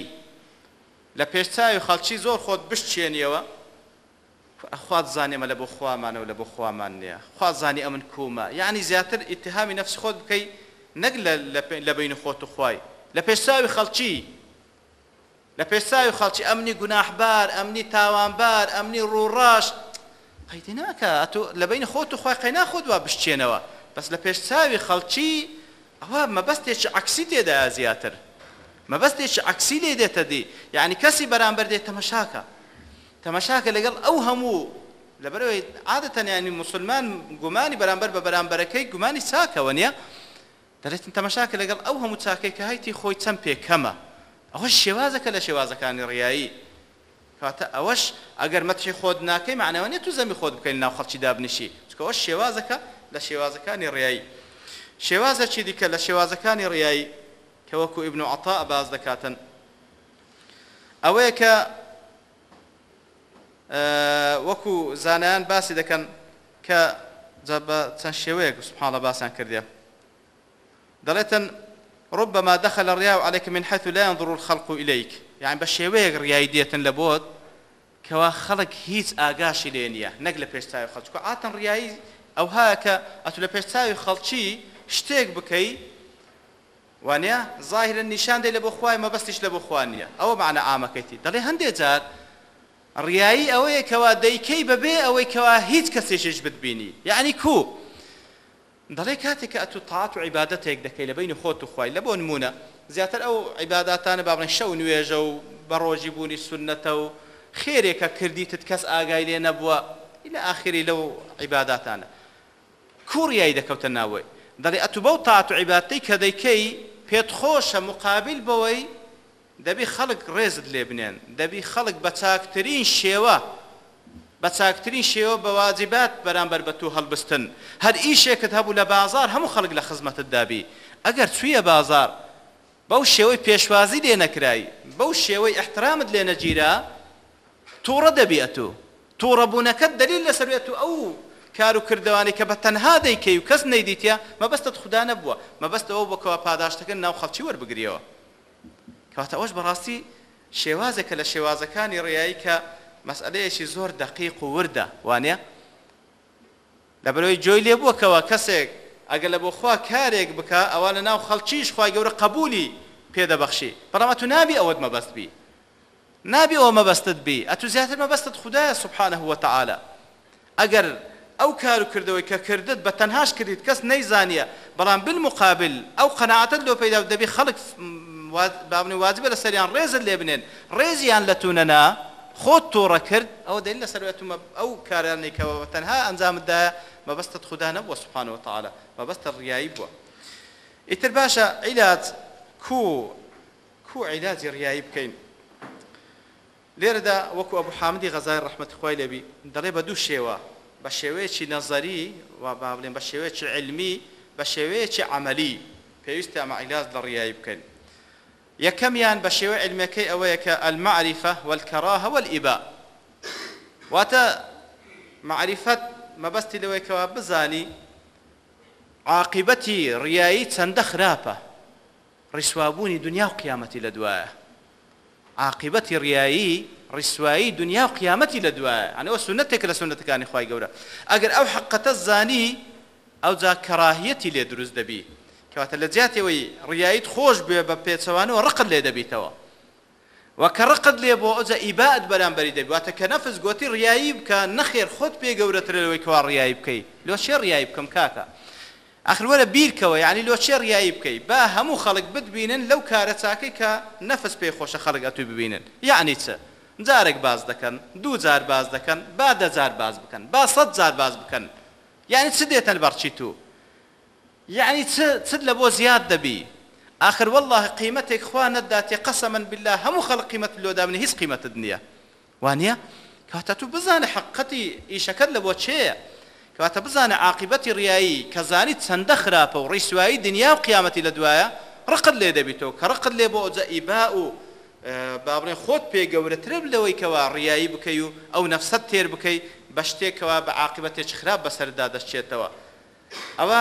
لە پێشچاوی خەڵکی زۆر خۆت بشتێنیەوە خوات زانێمە لە بۆ خوامانەوە لە بۆ خوامان نییە خوازانی ئەمن کومە یعنی زیاتر ئتهامی نفس خۆت بکەی نەک لە بین خۆت و خوای لە پێشساوی خەڵکی لە پێشساوی خەڵکی ئەمنی گوناحبار ئەمنی تاوانبار ئەمنی ڕوڕاش قەیدی ناکە لە بین خۆت و خوای قەینا خۆت وا بشتێنەوە بەس لە پێشساوی خەڵکی ئەوە مەبەستێکی عکسی تێدا زیاتر مەبەستێکی عکسی لێ دێتە دی یعنی کەسی بەرامبەر دێت تەمەشاکە تەمەشاکە لەگەڵ ئەو هەموو لەبەرەوەی عادەتەن ینی مسلمان گومانی بەرامبەر بە بەرامبەرەکەی گومانی چاکەوە نیە دەرێتن تەمەشاکە لەگەڵ ئەو هەموو چاکەی کە هایتی خۆی چەند پێکەمە ئەوە شێوازەکە لە شێوازەکانی ڕیایی کاتە ئەوەش ئەگەر مەتشی خۆت ناکەی معنەوەنێت تو زەمی خۆت بکەین ناو خەڵکی دابنیشی چکەوە شێوازەکە لە شێوازەکانی ڕیایی شێوازەکی دیکە لە شێوازەکانی ڕیایی کەوەکو ئیبن و عتا باز دەکاتن ئەوەیە کە وەکو زانایان باسی دەکەن کە چەند شێوەیەک سوبحانە باسان کردە دەڵێتن ربما دخل الرياء عليك من حيث لا ينظر الخلق إليك يعني بە شێوەیەک ڕیایی دێتن لە بۆت کەوا خەڵک هیچ ئاگاشی لێ نییە نەک لە پێشتاوی خەڵچکە ئاتەن ڕیایی ئەو هەیە کە ئەتو لە پێشتاوی خەڵکی شتێک بکەی وانە ظاهرە نیشان دەی لە بۆ خخوای مەبەستیش لە بۆ خوانیە ئەوە معنە ئامەکەیتی دەڵێ هەندێک جار ڕیایی ئەوەیە کەوا دەیکەی بەبێ ئەوەی کەوا هیچ کەسێکش بتبینی یعنی کو دەڵێ کاتێک کە ئەتو تاات و عیباەتێک دەکەی لە بینی خۆت و خی لە بۆ نمونە زیاتر ئەو عیبااتانە باڵێن شەو نوێژە و بە ڕۆژی بوونی سونەتە و خێرێکە کردیتت کەس ئاگای لێ نەبووە لە ئاخری لەو عیبااتانە کوڕیایی دەکەوتە ناوەی دەڵێ ئەتو بەو تاات و عیباتی کە دەیکەی پێت خۆشە مقابل بەوەی دەبی خەڵک ڕێزت لێ بنێن دەبی خەڵک بە چاکترین شێوە بە چاکترین شێوە بە واجبات بەرامبەر بە تو هەڵبستن هەر ئیشێکت هەبوو لە بازار هەموو خەڵک لە خزمەتت دابی ئەگەر چویە بازار بەو شێوەی پێشوازی لێ نەکرایی بەو شێوەی احترامت لێ نەگیرا تووڕە دەبیێت و تووڕەبوونەکەت دلیل لەسەرێت و ئەو کار و کردوانی کە بە تەنها دەیکەی و کەس نەیدیتە مەبەستت خوددا نەبووە مەبەستەوە بکەوە پاداشتەکەن ناو خەڵکی وەربگریەوە کەواتە ئەوش بەڕاستی شێوازەکە لە شێوازەکانی ڕیایی کە مەسئلەیەکی زۆر دقیق و وردە وانە لەبەرەوەی جۆی لێبووکەوە کەسێک ئەگە لە بۆخوا کارێک بکە ئەوە لە ناو خەڵکیش خخوای گەورە قبولی پێدەبەخشی بەڵامە تو نابی ئەوەت مەبەست بی نابی ئەوە مەبەستت بی ئەتو زیاتر مەبەستت خدایە سبحانە هو تعاالە ئەگەر ئەو کار و کردەوەی کە کردت بە تەنهاش کردیت کەس نەیزانیە بەڵام بالمقابل ئەو قەنەعاتت لۆ پیدا دەبی خەڵک بابنی واجبە لە سەریان ڕێزت لێ بنێن ڕێزیان لە تونەنا خۆت تۆڕە کرد ئەو دلیل لە سەروەتمە ئەو کارانێکەوە تەنها ئەنجامدایە مەبەستت خوددا نەبووە سوبحانەوە تاالە مەبەستە ڕیایی بووە ئیتر باشە عیلات کو کو عیلاجی ڕیایی بکەین لێرەدا وەکو ئەبوو حامدی غەزای ڕحمەتخوای لەبی دەڵێ بە دوو شێوە بە شێوەیەکی نەزەری و با بڵێن بە شێوەیەکی علمی بە شێوەیەکی عملی پێویستە ئەمە عیلاج لە ڕیایی بکەین یەکەمیان بە شێوە علمەکەی ئەوەیە کە ئەلمەعریفە وەلکەڕاهە وەئیبا واتە معریفەت مەبەستی لەوەیکەوە بزانی عاقبەتی ڕیایی چەندە خراپە ڕیسوابوونی دنیا و قیامەتی لە دوایە عاقبەتی ڕیایی ڕیسایی دنیا و قیامەتی لە دوایە ئەنەوە سونەتێک لە سونەتەکانی خی گەورە ئەگەر ئەو حقەتە زانی ئەو جا کەراهەتی لێ دروست دەبی کەواتە لە جیاتەوەی ڕیاییت خۆش بێ بە پێچەوانەوە ڕقت لێ دەبیتەوە وەکە ڕقت لێ بۆ ئەوجە ئیبات بەرامبەری دەبواتە کە نەفس گوتی ڕیایی بکە نەخێر خۆت پێ گەورەترەوەی کەوا ڕیایی بکەی لۆ شێ ڕیایی بکەم کاکە ئەخلوەرە بیرکەوە یعنی لۆ چێ ڕیایی بکەیت با هەموو خەڵک ببینن لەو کارە چاکەی کە نەفس پێی خۆشە خەڵک ئەتوی ببینن یعنی چە جارێک باز دەکەن دوو جار باز دەکەن با دەجار باز بکەن با سەد جار باز بکەن یعنی چ دێتەن بەڕچی تو یعنی چت لە بۆ زیاد دەبی آخر والله قیمتێک خوا نەداتێ قسە من بالله هەموو خەڵ قیمت لۆدا منی هیچ قیمتت نییە وانە کاتە تو بزانە حقەتی ئیشەکەت لە بۆ چێە کاتە بزانە عاقبەتی ڕیایی کە زانی چەندە خراپە و ڕیسایی دنیا و قیامەتی لە دوایە ڕقت لێ دەبیتەوە کە ڕقت لێ بۆ ئۆجە ئیبا و بابڕێ خۆت پێگەورەترە لەوەی کەوا ڕیایی بکەی و ئەو نەفسەت تێر بکەی بە شتێکەوە بە عاقبەتێک خراپ بەسەردا دەشتێتەوە ئەوە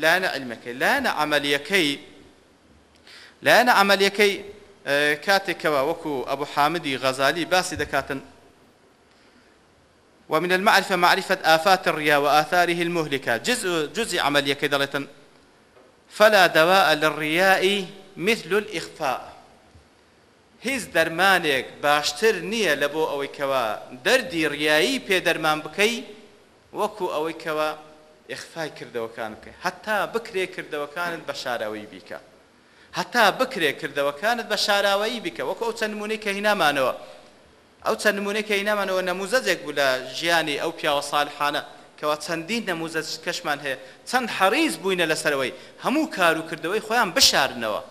لایەنە ئەلمەکەی لایەنە ئەعملیەکەی لایەنە ئەعملیەکەی کاتێکەوە وەکو ئەبوو حامدی غەزالی باسی دەکاتن ومن المعرفة معرفة آفات الرياء وآثاره المهلكة جزء جزء عملية كدلة فلا دواء للرياء مثل الإخفاء هیچ دەرمانێک باشتر نییە لە بۆ ئەوەی کەوا دەردی ڕیایی پێدەرمان بکەی وەکو ئەوەی کەوا ئەخفای کردەوەکان بکە هەتا بکرێ کردەوەکانت بە شاراوی بیکە هەتا بکرێ کردەوەکانت بە شاراوایی بکە وەکو ئەو چەند نمونەی کە هینامانەوە ئەو چەند نمونەی کە هینامانەوە نەموزەجێک بوو لە ژیانی ئەو پیاوە ساڵحانە کەوا چەندین نەموزە کەشمان هەیە چەند حەریز بووینە لەسەرەوەی هەموو کار و کردەوەی خۆیان بشارنەوە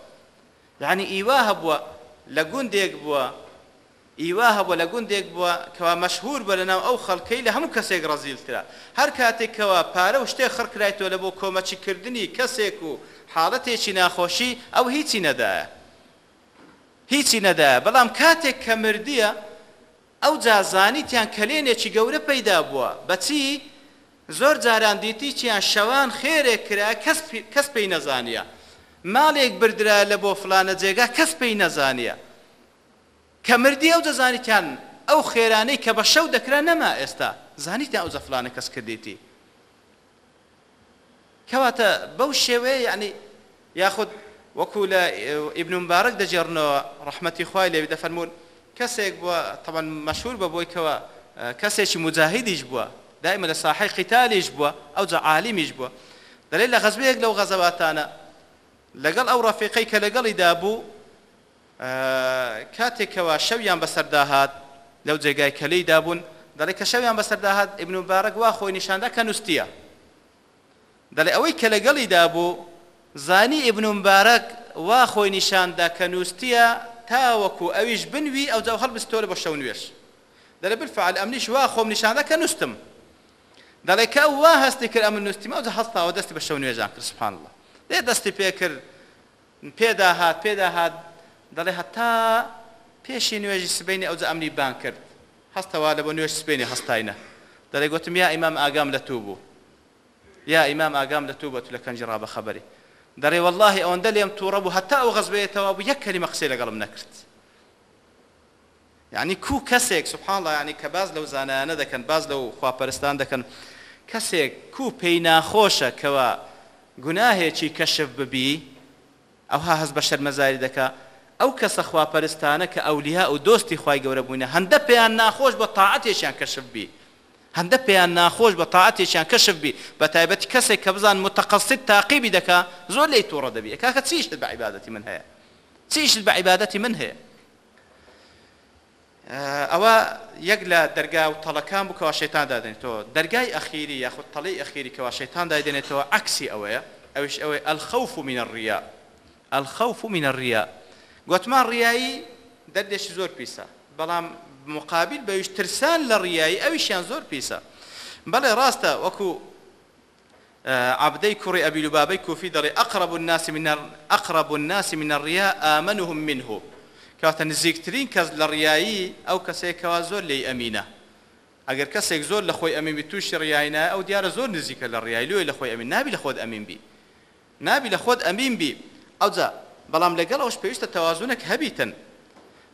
یعنی ئیوا هەبووە لە گوندێک بووە ئیوا هەبوو لە گوندێک بووە کەوا مەشهور بە لەناو ئەو خەڵکەی لە هەموو کەسێک ڕزیلترا هەر کاتێکەوە پارە و شتێک خڕکرایەوە لە بۆ کۆمەچیکردنی کەسێک و حاڵەتێکی ناخۆشی ئەو هیچی نەدایە هیچی نەدایە بەڵام کاتێک کە مردیە ئەو جازانیتیان کەلێنێکی گەورە پەیدا بووە بەچی زۆر جاران دیتی چیان شەوان خێرێک کرا کەس پێی نەزانیە ماڵێک بردرا لە بۆ فلانە جێگا کەس پێی نەزانیە کە مردی ئەو دەزانیتیان ئەو خێرانەی کە بە شەو دەکرا نەما ئێستا زانیتیان ئەو زەفلانە کەس کردێتی کەواتە بەو شێوەیە یعنی یاخود وەکو لە ئیبن مبارەك دەجێڕنەوە ڕحمەتی خوای لێوی دەفەرمونون کەسێک بووە تەبەن مەشهور بە بۆی کەوە کەسێکی مجاهیدیش بووە دائمە لە ساحی قیتالیش بووە ئەو جا عالیمیش بووە دەلێت لە غەزبەیەک لەو غەزەواتانە لەگەڵ ئەو ڕەفیقەی کە لەگەڵیدا بوو کاتێکەوە شەویان بەسەرداهات لەو جێگای کەلەی دابوون دەڵێ کە شەویان بەسەرداهات ئبن و بارەک وا خۆی نیشاندا کە نووسە دەڵێ ئەوەی کە لەگەڵی دابوو زانی ئبن و بارەک وا خۆی نیشاندا کە نووسە تاوەکو ئەویش بنوی ئەو جاو هەڵ بستۆرە بە شەو نوێش دەلێ بالفعل ئەمنیش وا خۆم نیشاندا کە نووسم دەڵێ کە وا هەستی کرد ئەمن نووسیمە ئەو هەستاوە دەستی بە شەو نوێژان کرد سبحان الله لێ دەستی پێ کرد پێداهات پێداهات دەڵێ هەتا پێشی نوێژی سبینی ئەوجە ئەمنی بان کرد هەستەوا لە بۆ نوێژ سبینی هەستاینە دەڵێ گوتم یا ئیمام ئاگام لە تو بوو یا ئیمام ئاگام لە تو بە تو لە کەنجی ڕابە خەبەری دەڕێ واللهی ئەوەندە لێم تووڕە بوو هەتا ئەو غەزبێتەوە بوو یەک کەلیمە قسەی لەگەڵم نەکرد یعنی کو کەسێک سوبحانڵە ینی کە باز لەو زانانە دەکەن باز لەو خواپەرستان دەکەن کەسێک کو پێی ناخۆشە کەوە گوناهێکی کەشف ببی ئەوها هەز بە شەرمەزاری دەکات ئەو کەسە خواپەرستانە کە ئەولیا و دۆستی خی گەورە بووینە هەندە پێیان ناخۆش بە تاعاتێکیان کەشف بی هەندە پێیان ناخۆش بە تاعاتێکیان کەشف بی بە تایبەتی کەسێک کە بزان متەقەسیت تاقیبی دەکا زۆر لی تووڕە دەبی کاکە چیشت بە عیباەتی من هەیە چیشت بە عیباەتی من هەیە ئەوە یەک لە دەرگا و تەڵەکان بکەوە شێتان دادێنێتەوە دەرگای ئەخیری یاخود تەڵی ئەخیری کەوا شێتان دادێنێتەوە عکسی ئەوەیە ئەوش ئەوەی ئەلخەوف منە ڕیا ئەلخەوف منە ڕیا گوتمان ڕیایی دەردێکی زۆر پیسە بەڵام مقابل بەویش ترسان لە ڕیایی ئەویشیان زۆر پیسە بەڵێ ڕاستە وەکو عبدەی کوڕی ئەبی لوبابەی کوفی دەڵێ ئەقرب الناس من ئەقرب الناس من الرياء آمنهم منه کاتە نزیکترین کەس لە ڕیایی ئەو کەسێکەوە زۆر لێی ئەمینە ئەگەر کەسێک زۆر لە خۆی ئەمین تووشی ڕیایە ئەو دیارە زۆر نزیکە لە ڕیایی لێ لە خۆی ئەمین نابی لە خۆت ئەمین بی نابی لە خۆت ئەمین بی ئەوجا بەڵام لەگەڵ ئەوش پێویستە تەوازونەك هەبیتن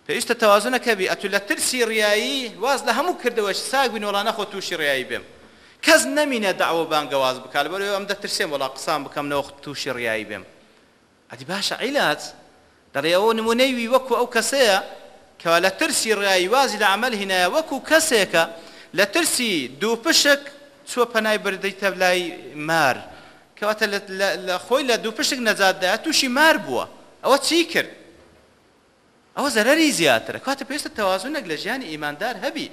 پێویستە تەوازونەکە بی ئەتو لە ترسی ڕیایی واز لە هەموو کردەوەش ساگوین وڵانە خۆ تووشی ڕیایی بێم کەس نەمینە داوە بانگەواز بکات بەر ئەم دەترسێم وڵا قسان بکەم نەوە تووشی ڕیایی بێم ئەدی باشە عیلات دەڵێ ئەوە نمونەیوی وەکو ئەو کەسەیە کەوا لە ترسی ڕیایی وازی لە عمل هینایە وەکو کەسێکە لە ترسی دووپشک چوە پەنای بردەی تەبلای مار کەواتە لە خۆی لە دووپشک نەزاددا تووشی مار بووە ئەوە چی کرد ئەوە زەرری زیاترە کاتە پێستە تەوازونەك لە ژیانی ئیماندار هەبی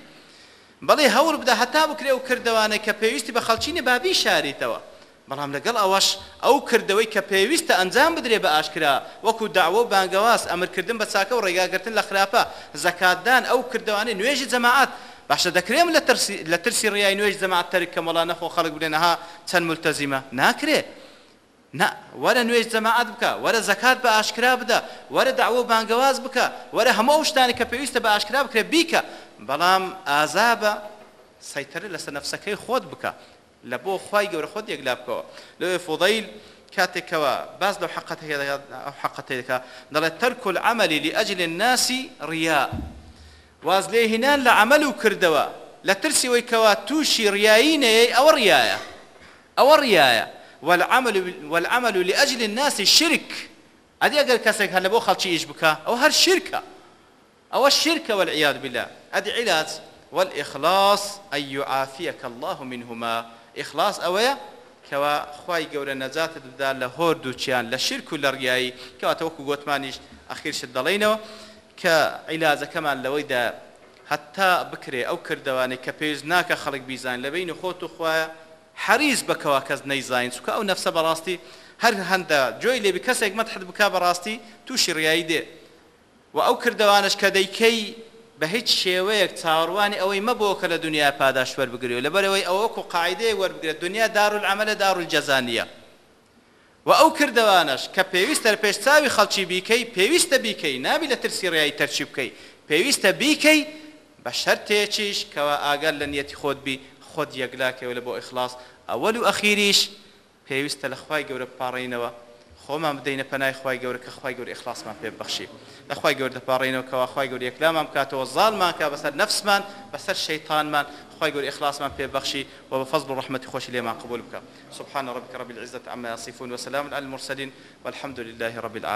بەڵێ هەور بدا هەتا بکرێ و کردوانە کە پێویستی بە خەڵچینە بابی شاریتەوە بەڵام لەگەڵ ئەوەش ئەو کردەوەی کە پێویستە ئەنجام بدرێ بە ئاشکرا وەکو داوە و بانگەواز ئەمرکردن بە چاکە و ڕێگاگرتن لە خراپە زەکاتدان ئەو کردوانەی نوێژی جەماعات باشە دەکرێم لە ترسی ڕیای نوێژ جەماعات تەرک کەمەڵانە خۆ خەڵک بێنەها چەند ملتەزیمە ناکرێت نه وەرە نوێژ جەماعات بکە وەرە زەکات بە ئاشکرا بدە وەرە داوە بانگەواز بکە وەرە هەموو شتانی کە پێویستە بە ئاشکرا بکرێ بیکە بەڵام ئازا بە سەیتەرە لەسەر نەفسەکەی خۆت بکە لە بۆ خی گەورە خۆت یەکلا بکەوە لەوێ فۆدەیل کاتێکەوە باز لەو حقەتەکە دەڵێت تەرک العملی لأجل الناس ڕیا واز لێ هینان لە عمل و کردەوە لە ترسی وەی کەوا تووشی ڕیایی نەیە ئەوە ڕایە ئەوە ڕایە والعمل والعمل لأجل الناس شرك ئەدی ئەگەر کەسێک هەن لە بۆ خەڵکی ئیش بکە ئەو هەر شرکە ئەوە شرکە والعیاد بالله ئەدی عیلات والإخلاص أن يعافيك الله منهما إخلاص أويا کەوا خی گەورە نەجاتت بدا لە هۆر دووچیان لە شرک و لە ڕیایی کەواتەوەکو گوتمانیش ئەخیرشت دەڵێنەوە کە عیلازەکەمان لەوەیدا هەتا بکرێ ئەو کردوانێک کە پێویست ناکە خەڵک بیزان لە بین خۆت و خوایە حەریز بکەوە کەس نەیزانین چکە ئەو نەفسە بەڕاستی هەر هەندە جۆی لێبی کەسێک مەتحد بک بەڕاستی تووشی ڕیایی دێ و ئەو کردوانش کە دەیکەی بە هیچ شێوەیەک چاڕوانی ئەوەی مەبەوە کە لە دنیا پاداش وەربگری و لەبەرەوەی ئەوەکو قاعدەیە وەربگرێت دنیا دارولعملە دارولجەزانیە و ئەو کردوانش کە پێویستە پێش چاوی خەڵکی بیکەی پێویستە بیکەی نابی لە ترسی ڕیایی تەرچی بکەی پێویستە بیکەی بە شەرتێکیش کەوا ئاگەر لە نیەتی خۆت بی خۆت یەکلاکەوە لە بۆ ئیخلاص ئەوەل و ئەخیریش پێویستە لە خخوای گەورە پاڕینەوە خۆمان بدەینە پەنای خخوای گەورە کە خخوای گەور ئیخلاسمان پێ بەخشی لەخوای گەور دەپارڕینەوە کەوا خخوای گەوری یەکلامان بکاتەوە زالمان کا بەسەر نفسمان بەسەر شەیتانمان خخوای گەور ئیخلاسمان پێ بەخشی و بە فەزل و ڕحمەتی خۆشی لێمان قبول بکە سبحان ربك رب العزة عما يصفون وسلام على المرسلين والحمد لله رب العالمين